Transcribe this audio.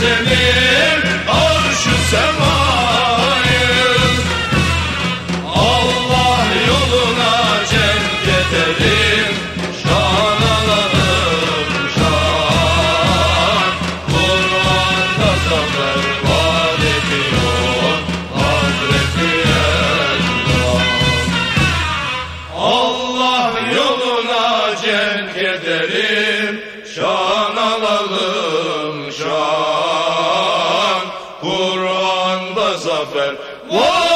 zemin arş-ı semayı. Allah yoluna cenk edelim Şan alalım şan. Kur'an'da zafer vaat ediyor Hazreti Allah Allah yoluna cenk edelim şan Kur'an'da zafer vaat